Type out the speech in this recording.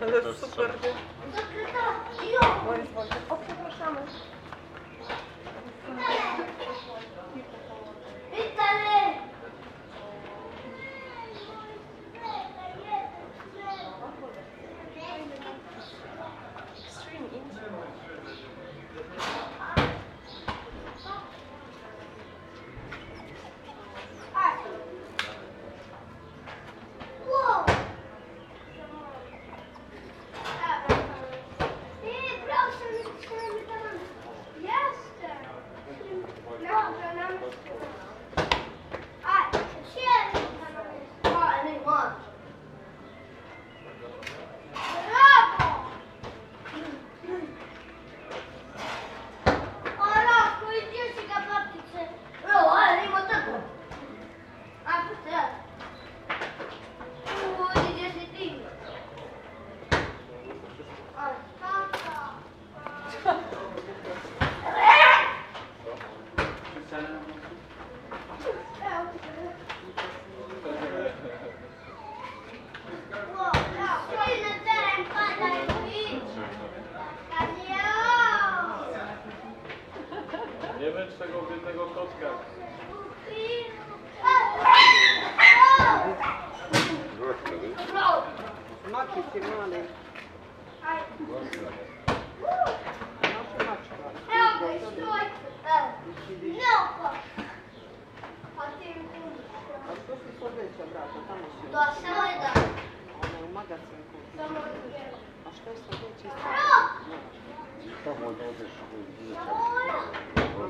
Это супер. one. Nie męcz tego biednego kotka. Macie się mali. Nasze maczka. A co się słodycze, brato? Tam się. Ona u magazynku. A što je słodycze? To